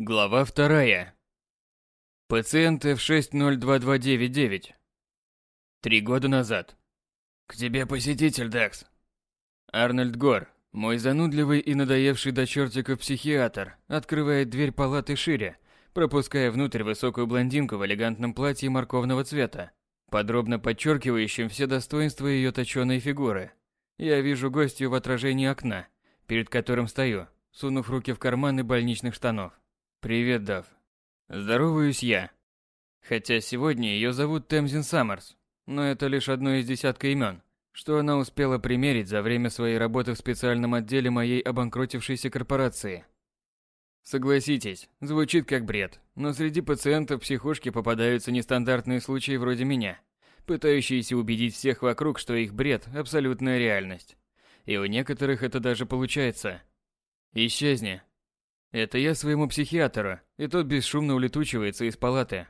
Глава вторая. Пациент F602299. Три года назад. К тебе посетитель, Декс. Арнольд Гор, мой занудливый и надоевший до чертиков психиатр, открывает дверь палаты шире, пропуская внутрь высокую блондинку в элегантном платье морковного цвета, подробно подчеркивающим все достоинства ее точеной фигуры. Я вижу гостью в отражении окна, перед которым стою, сунув руки в карманы больничных штанов. «Привет, Дав». Здороваюсь я. Хотя сегодня ее зовут Темзин Саммерс, но это лишь одно из десятка имен, что она успела примерить за время своей работы в специальном отделе моей обанкротившейся корпорации. Согласитесь, звучит как бред, но среди пациентов психушки попадаются нестандартные случаи вроде меня, пытающиеся убедить всех вокруг, что их бред – абсолютная реальность. И у некоторых это даже получается. Исчезни, это я своему психиатру, и тот бесшумно улетучивается из палаты.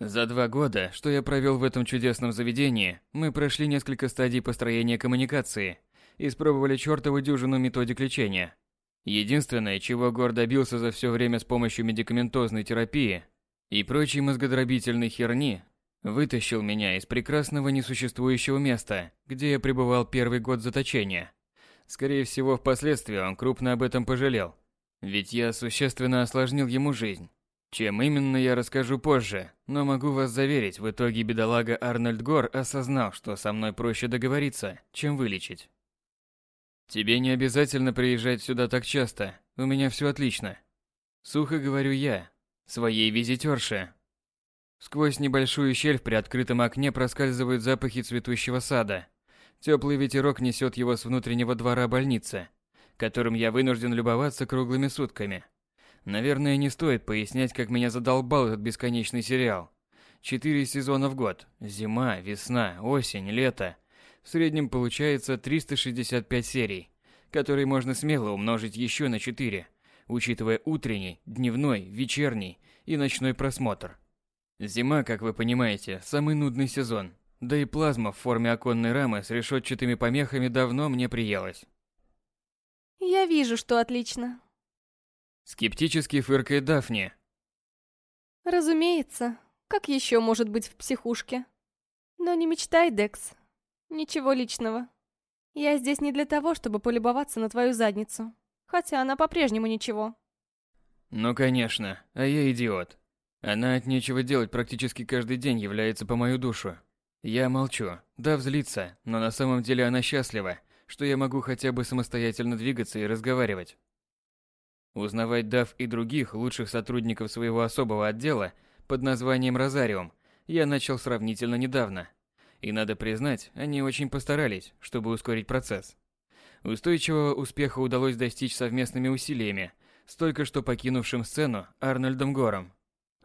За два года, что я провел в этом чудесном заведении, мы прошли несколько стадий построения коммуникации, испробовали чертову дюжину методик лечения. Единственное, чего Гор добился за все время с помощью медикаментозной терапии и прочей мозгодробительной херни, вытащил меня из прекрасного несуществующего места, где я пребывал первый год заточения. Скорее всего, впоследствии он крупно об этом пожалел – ведь я существенно осложнил ему жизнь. Чем именно я расскажу позже, но могу вас заверить, в итоге бедолага Арнольд Гор осознал, что со мной проще договориться, чем вылечить. Тебе не обязательно приезжать сюда так часто, у меня все отлично. Сухо говорю я, своей визитерше. Сквозь небольшую щель в приоткрытом окне проскальзывают запахи цветущего сада. Теплый ветерок несет его с внутреннего двора больницы – которым я вынужден любоваться круглыми сутками. Наверное, не стоит пояснять, как меня задолбал этот бесконечный сериал. Четыре сезона в год. Зима, весна, осень, лето. В среднем получается 365 серий, которые можно смело умножить еще на 4, учитывая утренний, дневной, вечерний и ночной просмотр. Зима, как вы понимаете, самый нудный сезон. Да и плазма в форме оконной рамы с решетчатыми помехами давно мне приелась. Я вижу, что отлично. Скептически фыркает Дафни. Разумеется. Как еще может быть в психушке? Но не мечтай, Декс. Ничего личного. Я здесь не для того, чтобы полюбоваться на твою задницу. Хотя она по-прежнему ничего. Ну, конечно. А я идиот. Она от нечего делать практически каждый день является по мою душу. Я молчу. Да, взлится, но на самом деле она счастлива что я могу хотя бы самостоятельно двигаться и разговаривать. Узнавать Дав и других лучших сотрудников своего особого отдела под названием Розариум я начал сравнительно недавно. И надо признать, они очень постарались, чтобы ускорить процесс. Устойчивого успеха удалось достичь совместными усилиями, столько что покинувшим сцену Арнольдом Гором.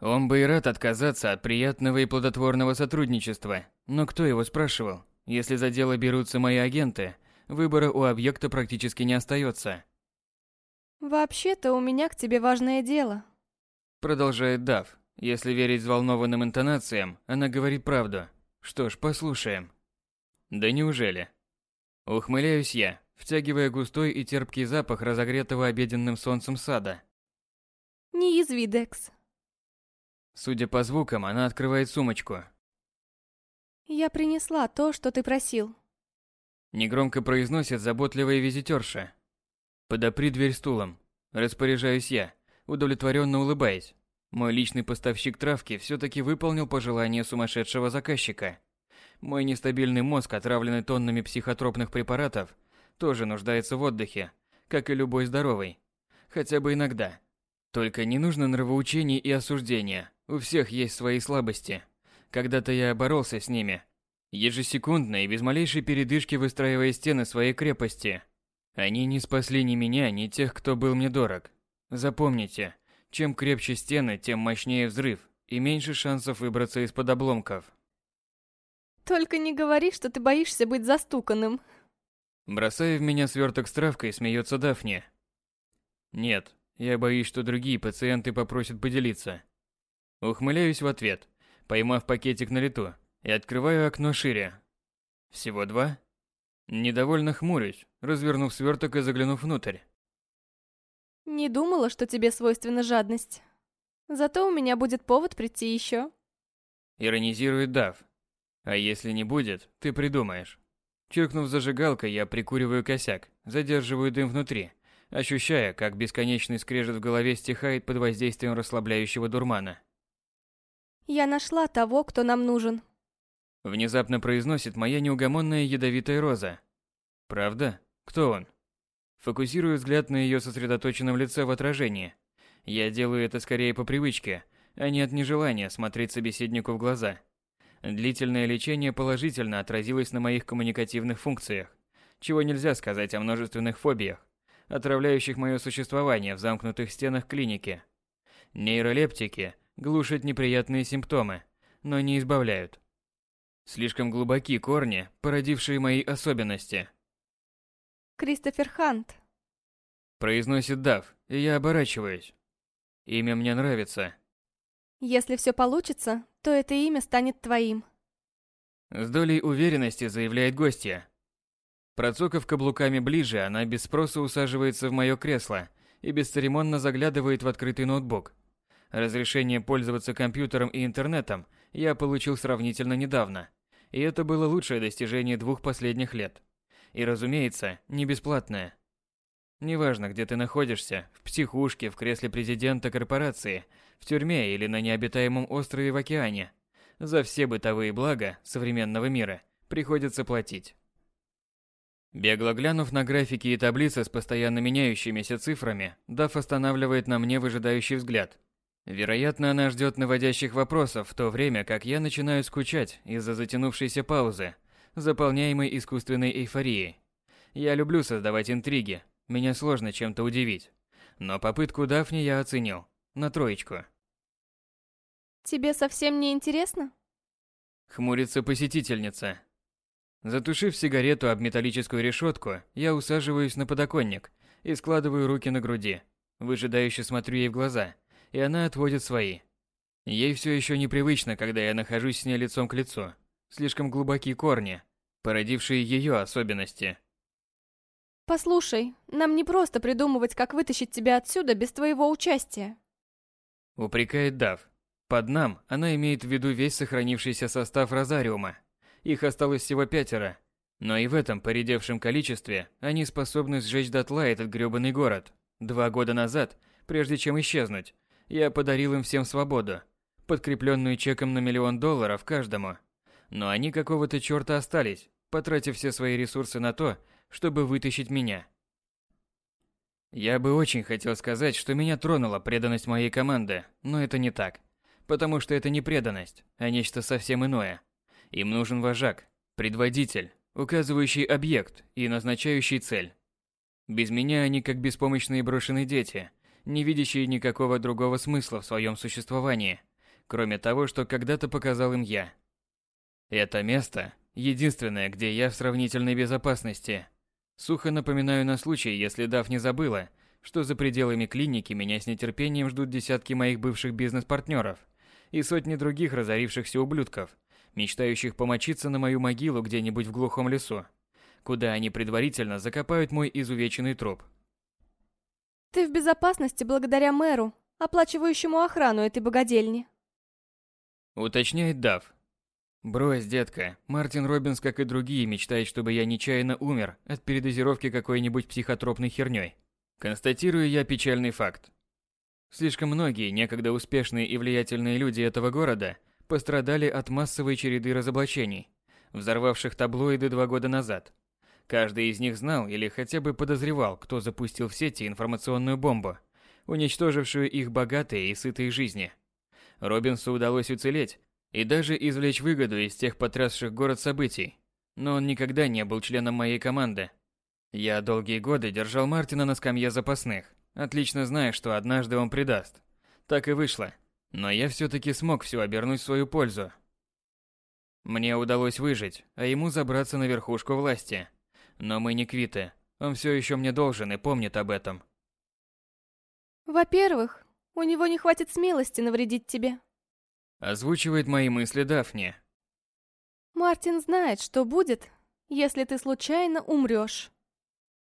Он бы и рад отказаться от приятного и плодотворного сотрудничества, но кто его спрашивал? Если за дело берутся мои агенты – выбора у объекта практически не остается. «Вообще-то у меня к тебе важное дело», — продолжает Дав. Если верить взволнованным интонациям, она говорит правду. Что ж, послушаем. Да неужели? Ухмыляюсь я, втягивая густой и терпкий запах разогретого обеденным солнцем сада. Не язви, Декс. Судя по звукам, она открывает сумочку. Я принесла то, что ты просил. Негромко произносит заботливая визитерша. Подопри дверь стулом. Распоряжаюсь я, удовлетворенно улыбаясь. Мой личный поставщик травки все-таки выполнил пожелание сумасшедшего заказчика. Мой нестабильный мозг, отравленный тоннами психотропных препаратов, тоже нуждается в отдыхе, как и любой здоровый. Хотя бы иногда. Только не нужно нравоучений и осуждения. У всех есть свои слабости. Когда-то я боролся с ними, ежесекундно и без малейшей передышки выстраивая стены своей крепости. Они не спасли ни меня, ни тех, кто был мне дорог. Запомните, чем крепче стены, тем мощнее взрыв и меньше шансов выбраться из-под обломков. Только не говори, что ты боишься быть застуканным. Бросая в меня сверток с травкой, смеется Дафни. Нет, я боюсь, что другие пациенты попросят поделиться. Ухмыляюсь в ответ, поймав пакетик на лету и открываю окно шире. Всего два? Недовольно хмурюсь, развернув сверток и заглянув внутрь. Не думала, что тебе свойственна жадность. Зато у меня будет повод прийти еще. Иронизирует Дав. А если не будет, ты придумаешь. Чиркнув зажигалкой, я прикуриваю косяк, задерживаю дым внутри, ощущая, как бесконечный скрежет в голове стихает под воздействием расслабляющего дурмана. Я нашла того, кто нам нужен. Внезапно произносит моя неугомонная ядовитая роза. Правда? Кто он? Фокусирую взгляд на ее сосредоточенном лице в отражении. Я делаю это скорее по привычке, а не от нежелания смотреть собеседнику в глаза. Длительное лечение положительно отразилось на моих коммуникативных функциях, чего нельзя сказать о множественных фобиях, отравляющих мое существование в замкнутых стенах клиники. Нейролептики глушат неприятные симптомы, но не избавляют. Слишком глубоки корни, породившие мои особенности. Кристофер Хант. Произносит Дав, и я оборачиваюсь. Имя мне нравится. Если все получится, то это имя станет твоим. С долей уверенности заявляет гостья. Процокав каблуками ближе, она без спроса усаживается в мое кресло и бесцеремонно заглядывает в открытый ноутбук. Разрешение пользоваться компьютером и интернетом я получил сравнительно недавно, и это было лучшее достижение двух последних лет. И, разумеется, не бесплатное. Неважно, где ты находишься, в психушке, в кресле президента корпорации, в тюрьме или на необитаемом острове в океане, за все бытовые блага современного мира приходится платить. Бегло глянув на графики и таблицы с постоянно меняющимися цифрами, Даф останавливает на мне выжидающий взгляд. Вероятно, она ждет наводящих вопросов в то время, как я начинаю скучать из-за затянувшейся паузы, заполняемой искусственной эйфорией. Я люблю создавать интриги, меня сложно чем-то удивить. Но попытку Дафни я оценил. На троечку. Тебе совсем не интересно? Хмурится посетительница. Затушив сигарету об металлическую решетку, я усаживаюсь на подоконник и складываю руки на груди. Выжидающе смотрю ей в глаза, и она отводит свои. Ей все еще непривычно, когда я нахожусь с ней лицом к лицу. Слишком глубокие корни, породившие ее особенности. Послушай, нам не просто придумывать, как вытащить тебя отсюда без твоего участия. Упрекает Дав. Под «нам» она имеет в виду весь сохранившийся состав Розариума. Их осталось всего пятеро. Но и в этом поредевшем количестве они способны сжечь дотла этот грёбаный город. Два года назад, прежде чем исчезнуть, я подарил им всем свободу, подкрепленную чеком на миллион долларов каждому. Но они какого-то чёрта остались, потратив все свои ресурсы на то, чтобы вытащить меня. Я бы очень хотел сказать, что меня тронула преданность моей команды, но это не так. Потому что это не преданность, а нечто совсем иное. Им нужен вожак, предводитель, указывающий объект и назначающий цель. Без меня они как беспомощные брошенные дети, не видящие никакого другого смысла в своем существовании, кроме того, что когда-то показал им я. Это место – единственное, где я в сравнительной безопасности – Сухо напоминаю на случай, если Дав не забыла, что за пределами клиники меня с нетерпением ждут десятки моих бывших бизнес-партнеров и сотни других разорившихся ублюдков, мечтающих помочиться на мою могилу где-нибудь в глухом лесу, куда они предварительно закопают мой изувеченный труп. Ты в безопасности благодаря мэру, оплачивающему охрану этой богадельни. Уточняет Дав, Брось, детка. Мартин Робинс, как и другие, мечтает, чтобы я нечаянно умер от передозировки какой-нибудь психотропной херней. Констатирую я печальный факт. Слишком многие, некогда успешные и влиятельные люди этого города пострадали от массовой череды разоблачений, взорвавших таблоиды два года назад. Каждый из них знал или хотя бы подозревал, кто запустил в сети информационную бомбу, уничтожившую их богатые и сытые жизни. Робинсу удалось уцелеть и даже извлечь выгоду из тех потрясших город событий. Но он никогда не был членом моей команды. Я долгие годы держал Мартина на скамье запасных, отлично зная, что однажды он предаст. Так и вышло. Но я все-таки смог все обернуть в свою пользу. Мне удалось выжить, а ему забраться на верхушку власти. Но мы не квиты. Он все еще мне должен и помнит об этом. Во-первых, у него не хватит смелости навредить тебе. Озвучивает мои мысли Дафни. Мартин знает, что будет, если ты случайно умрешь.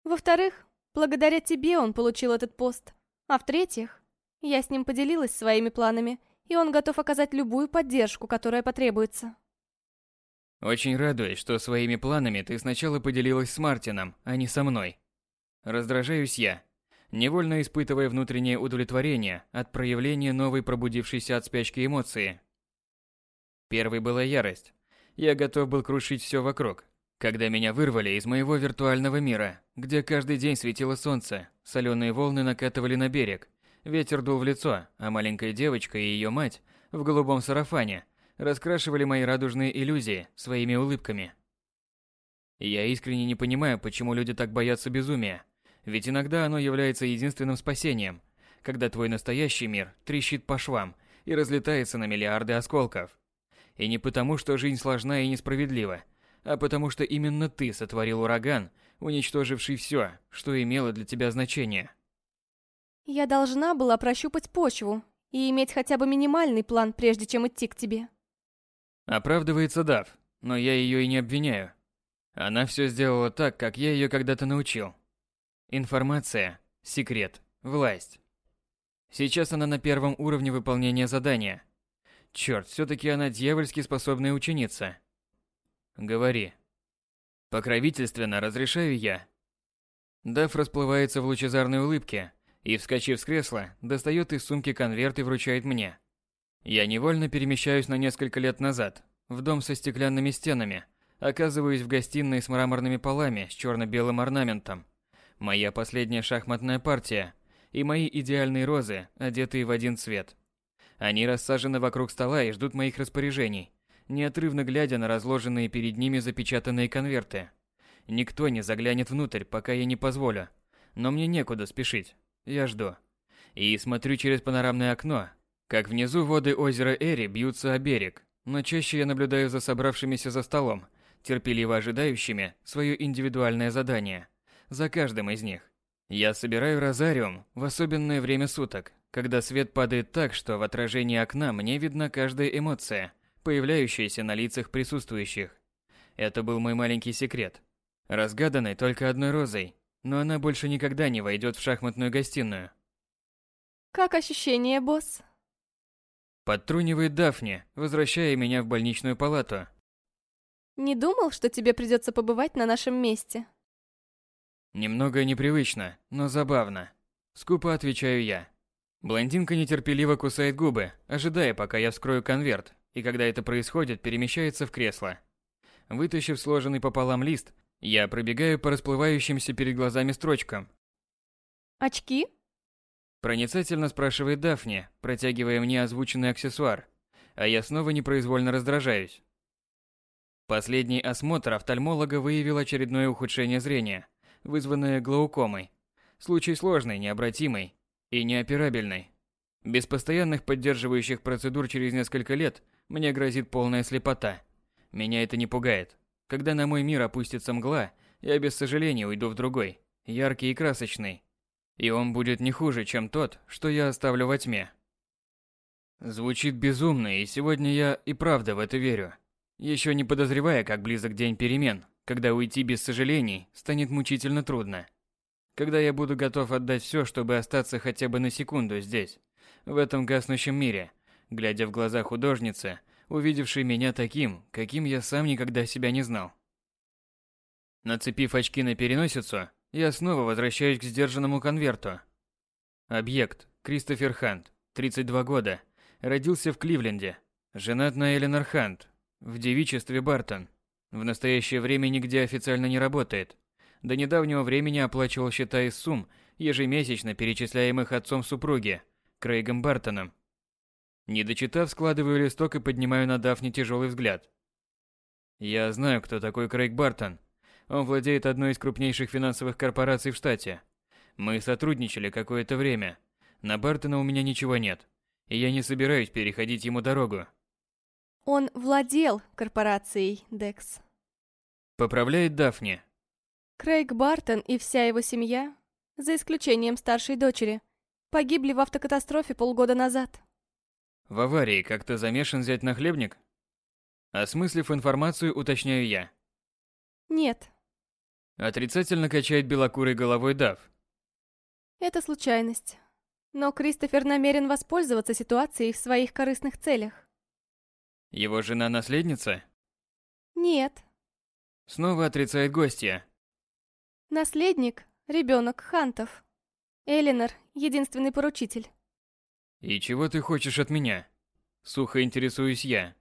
Во-вторых, благодаря тебе он получил этот пост. А в-третьих, я с ним поделилась своими планами, и он готов оказать любую поддержку, которая потребуется. Очень радуюсь, что своими планами ты сначала поделилась с Мартином, а не со мной. Раздражаюсь я, невольно испытывая внутреннее удовлетворение от проявления новой пробудившейся от спячки эмоции. Первой была ярость. Я готов был крушить все вокруг, когда меня вырвали из моего виртуального мира, где каждый день светило солнце, соленые волны накатывали на берег, ветер дул в лицо, а маленькая девочка и ее мать в голубом сарафане раскрашивали мои радужные иллюзии своими улыбками. Я искренне не понимаю, почему люди так боятся безумия, ведь иногда оно является единственным спасением, когда твой настоящий мир трещит по швам и разлетается на миллиарды осколков. И не потому, что жизнь сложна и несправедлива, а потому что именно ты сотворил ураган, уничтоживший все, что имело для тебя значение. Я должна была прощупать почву и иметь хотя бы минимальный план, прежде чем идти к тебе. Оправдывается Дав, но я ее и не обвиняю. Она все сделала так, как я ее когда-то научил. Информация, секрет, власть. Сейчас она на первом уровне выполнения задания. Черт, все-таки она дьявольски способная ученица. Говори. Покровительственно разрешаю я. Дав расплывается в лучезарной улыбке и, вскочив с кресла, достает из сумки конверт и вручает мне. Я невольно перемещаюсь на несколько лет назад, в дом со стеклянными стенами, оказываюсь в гостиной с мраморными полами с черно-белым орнаментом. Моя последняя шахматная партия и мои идеальные розы, одетые в один цвет. Они рассажены вокруг стола и ждут моих распоряжений, неотрывно глядя на разложенные перед ними запечатанные конверты. Никто не заглянет внутрь, пока я не позволю. Но мне некуда спешить. Я жду. И смотрю через панорамное окно как внизу воды озера Эри бьются о берег, но чаще я наблюдаю за собравшимися за столом, терпеливо ожидающими свое индивидуальное задание. За каждым из них. Я собираю розариум в особенное время суток, когда свет падает так, что в отражении окна мне видна каждая эмоция, появляющаяся на лицах присутствующих. Это был мой маленький секрет, разгаданный только одной розой, но она больше никогда не войдет в шахматную гостиную. Как ощущение, босс? Подтрунивает Дафни, возвращая меня в больничную палату. Не думал, что тебе придется побывать на нашем месте? Немного непривычно, но забавно. Скупо отвечаю я. Блондинка нетерпеливо кусает губы, ожидая, пока я вскрою конверт, и когда это происходит, перемещается в кресло. Вытащив сложенный пополам лист, я пробегаю по расплывающимся перед глазами строчкам. Очки? Проницательно спрашивает Дафни, протягивая мне озвученный аксессуар, а я снова непроизвольно раздражаюсь. Последний осмотр офтальмолога выявил очередное ухудшение зрения, вызванное глаукомой. Случай сложный, необратимый и неоперабельный. Без постоянных поддерживающих процедур через несколько лет мне грозит полная слепота. Меня это не пугает. Когда на мой мир опустится мгла, я без сожаления уйду в другой, яркий и красочный, и он будет не хуже, чем тот, что я оставлю во тьме. Звучит безумно, и сегодня я и правда в это верю. Еще не подозревая, как близок день перемен, когда уйти без сожалений станет мучительно трудно. Когда я буду готов отдать все, чтобы остаться хотя бы на секунду здесь, в этом гаснущем мире, глядя в глаза художницы, увидевшей меня таким, каким я сам никогда себя не знал. Нацепив очки на переносицу, я снова возвращаюсь к сдержанному конверту. Объект. Кристофер Хант. 32 года. Родился в Кливленде. Женат на Эленор Хант. В девичестве Бартон. В настоящее время нигде официально не работает. До недавнего времени оплачивал счета из сумм, ежемесячно перечисляемых отцом супруги, Крейгом Бартоном. Не дочитав, складываю листок и поднимаю на Дафне тяжелый взгляд. Я знаю, кто такой Крейг Бартон. Он владеет одной из крупнейших финансовых корпораций в штате. Мы сотрудничали какое-то время. На Бартона у меня ничего нет. И я не собираюсь переходить ему дорогу. Он владел корпорацией, Декс. Поправляет Дафни. Крейг Бартон и вся его семья, за исключением старшей дочери, погибли в автокатастрофе полгода назад. В аварии как-то замешан зять нахлебник? Осмыслив информацию, уточняю я. Нет, Отрицательно качает белокурой головой Дав. это случайность. Но Кристофер намерен воспользоваться ситуацией в своих корыстных целях. Его жена наследница? Нет. Снова отрицает гостья. Наследник — ребенок Хантов. Элинор — единственный поручитель. И чего ты хочешь от меня? Сухо интересуюсь я.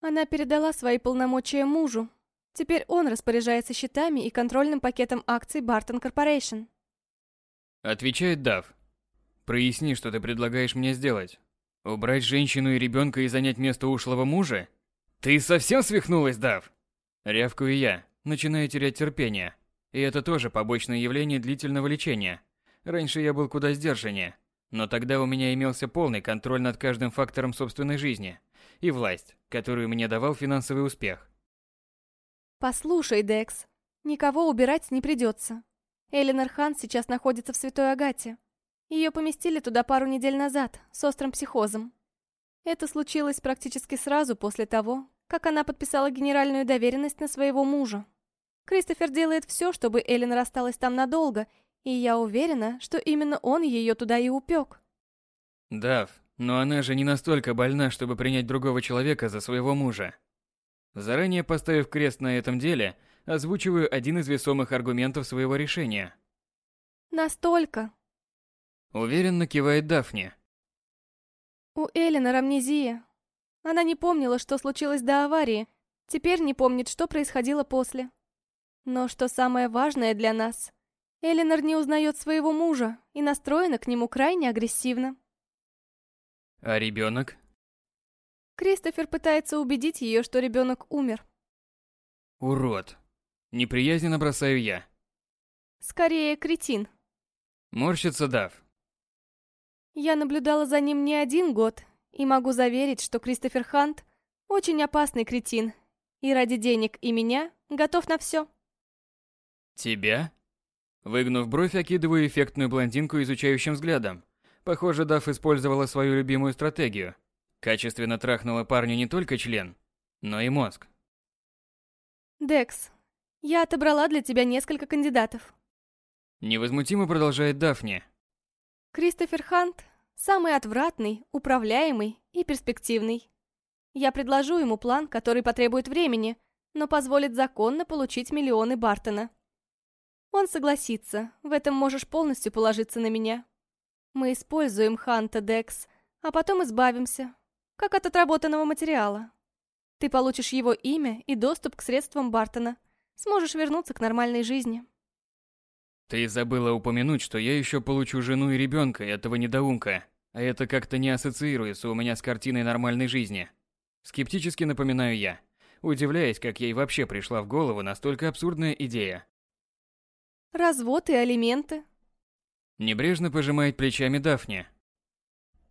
Она передала свои полномочия мужу. Теперь он распоряжается счетами и контрольным пакетом акций Бартон Корпорейшн. Отвечает Дав. Проясни, что ты предлагаешь мне сделать. Убрать женщину и ребенка и занять место ушлого мужа? Ты совсем свихнулась, Дав? Рявкую я, начинаю терять терпение. И это тоже побочное явление длительного лечения. Раньше я был куда сдержаннее, но тогда у меня имелся полный контроль над каждым фактором собственной жизни и власть, которую мне давал финансовый успех. Послушай, Декс, никого убирать не придется. Эленор Хан сейчас находится в Святой Агате. Ее поместили туда пару недель назад, с острым психозом. Это случилось практически сразу после того, как она подписала генеральную доверенность на своего мужа. Кристофер делает все, чтобы Эллен осталась там надолго, и я уверена, что именно он ее туда и упек. Дав, но она же не настолько больна, чтобы принять другого человека за своего мужа. Заранее поставив крест на этом деле, озвучиваю один из весомых аргументов своего решения. Настолько. Уверенно кивает Дафни. У Эллинор амнезия. Она не помнила, что случилось до аварии, теперь не помнит, что происходило после. Но что самое важное для нас, Эллинор не узнает своего мужа и настроена к нему крайне агрессивно. А ребенок? Кристофер пытается убедить ее, что ребенок умер. Урод. Неприязненно бросаю я. Скорее, кретин. Морщится Дав. Я наблюдала за ним не один год, и могу заверить, что Кристофер Хант очень опасный кретин, и ради денег и меня готов на все. Тебя? Выгнув бровь, окидываю эффектную блондинку изучающим взглядом. Похоже, Дав использовала свою любимую стратегию. Качественно трахнула парню не только член, но и мозг. Декс, я отобрала для тебя несколько кандидатов. Невозмутимо продолжает Дафни. Кристофер Хант – самый отвратный, управляемый и перспективный. Я предложу ему план, который потребует времени, но позволит законно получить миллионы Бартона. Он согласится, в этом можешь полностью положиться на меня. Мы используем Ханта Декс, а потом избавимся, как от отработанного материала. Ты получишь его имя и доступ к средствам Бартона. Сможешь вернуться к нормальной жизни. Ты забыла упомянуть, что я еще получу жену и ребенка этого недоумка, а это как-то не ассоциируется у меня с картиной нормальной жизни. Скептически напоминаю я, удивляясь, как ей вообще пришла в голову настолько абсурдная идея. Развод и алименты. Небрежно пожимает плечами Дафни.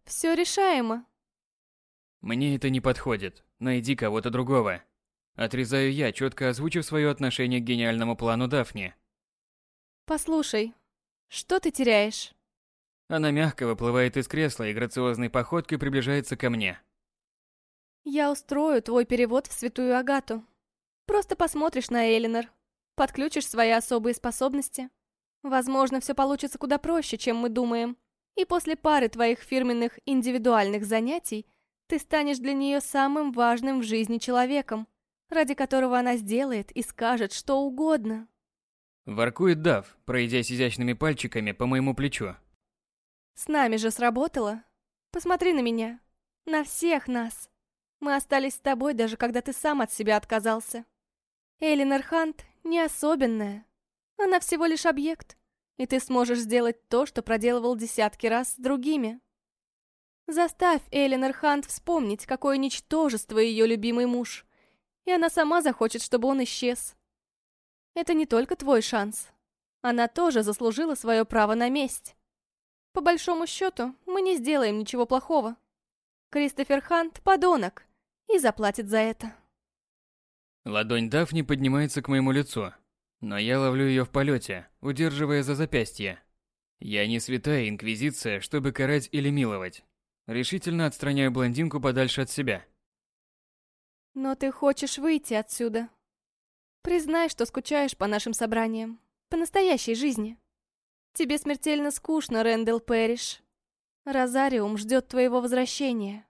Все решаемо. Мне это не подходит. Найди кого-то другого. Отрезаю я, четко озвучив свое отношение к гениальному плану Дафни. Послушай, что ты теряешь? Она мягко выплывает из кресла и грациозной походкой приближается ко мне. Я устрою твой перевод в Святую Агату. Просто посмотришь на Элинор, подключишь свои особые способности. Возможно, все получится куда проще, чем мы думаем. И после пары твоих фирменных индивидуальных занятий ты станешь для нее самым важным в жизни человеком, ради которого она сделает и скажет что угодно. Воркует Дав, пройдясь изящными пальчиками по моему плечу. С нами же сработало. Посмотри на меня. На всех нас. Мы остались с тобой, даже когда ты сам от себя отказался. Элинор Хант не особенная. Она всего лишь объект. И ты сможешь сделать то, что проделывал десятки раз с другими. Заставь Элинор Хант вспомнить, какое ничтожество ее любимый муж. И она сама захочет, чтобы он исчез. Это не только твой шанс. Она тоже заслужила свое право на месть. По большому счету, мы не сделаем ничего плохого. Кристофер Хант — подонок, и заплатит за это. Ладонь Дафни поднимается к моему лицу, но я ловлю ее в полете, удерживая за запястье. Я не святая инквизиция, чтобы карать или миловать. Решительно отстраняю блондинку подальше от себя. Но ты хочешь выйти отсюда. Признай, что скучаешь по нашим собраниям, по настоящей жизни. Тебе смертельно скучно, Рэндалл Пэриш. Розариум ждет твоего возвращения.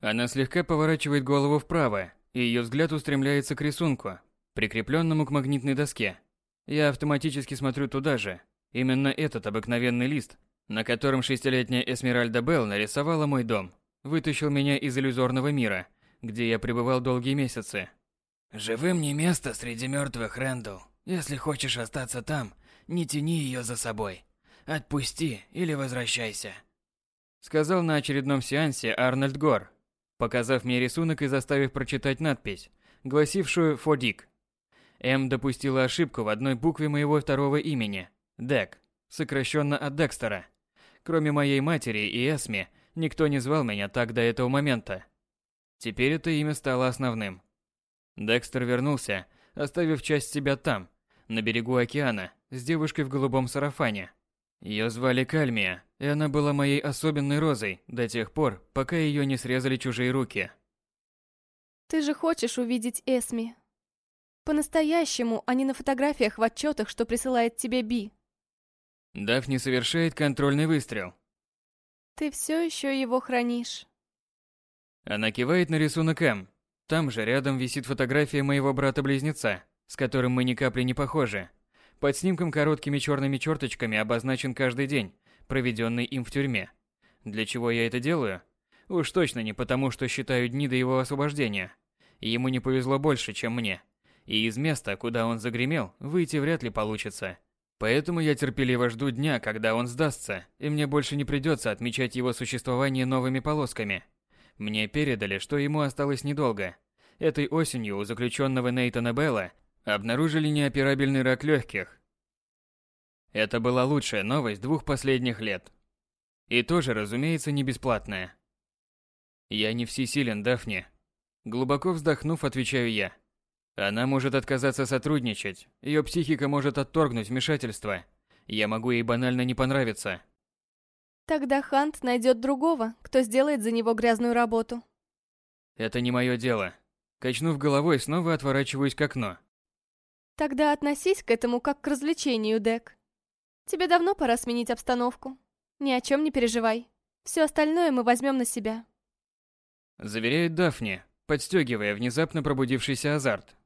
Она слегка поворачивает голову вправо, и ее взгляд устремляется к рисунку, прикрепленному к магнитной доске. Я автоматически смотрю туда же. Именно этот обыкновенный лист, на котором шестилетняя Эсмеральда Белл нарисовала мой дом, вытащил меня из иллюзорного мира, где я пребывал долгие месяцы. «Живым не место среди мертвых, Рэндалл. Если хочешь остаться там, не тяни ее за собой. Отпусти или возвращайся», — сказал на очередном сеансе Арнольд Гор, показав мне рисунок и заставив прочитать надпись, гласившую «Фодик». М допустила ошибку в одной букве моего второго имени – Дек, сокращенно от Декстера. Кроме моей матери и Эсми, никто не звал меня так до этого момента. Теперь это имя стало основным. Декстер вернулся, оставив часть себя там, на берегу океана, с девушкой в голубом сарафане. Ее звали Кальмия, и она была моей особенной розой до тех пор, пока ее не срезали чужие руки. Ты же хочешь увидеть Эсми. По-настоящему, а не на фотографиях в отчетах, что присылает тебе Би. Дафни совершает контрольный выстрел. Ты все еще его хранишь. Она кивает на рисунок М. Там же рядом висит фотография моего брата-близнеца, с которым мы ни капли не похожи. Под снимком короткими черными черточками обозначен каждый день, проведенный им в тюрьме. Для чего я это делаю? Уж точно не потому, что считаю дни до его освобождения. Ему не повезло больше, чем мне. И из места, куда он загремел, выйти вряд ли получится. Поэтому я терпеливо жду дня, когда он сдастся, и мне больше не придется отмечать его существование новыми полосками. Мне передали, что ему осталось недолго. Этой осенью у заключенного Нейтана Белла обнаружили неоперабельный рак легких. Это была лучшая новость двух последних лет. И тоже, разумеется, не бесплатная. Я не всесилен, Дафни. Глубоко вздохнув, отвечаю я. Она может отказаться сотрудничать, ее психика может отторгнуть вмешательство. Я могу ей банально не понравиться. Тогда Хант найдет другого, кто сделает за него грязную работу. Это не мое дело. Качнув головой, снова отворачиваюсь к окну. Тогда относись к этому как к развлечению, Дек. Тебе давно пора сменить обстановку. Ни о чем не переживай. Все остальное мы возьмем на себя. Заверяет Дафни, подстегивая внезапно пробудившийся азарт.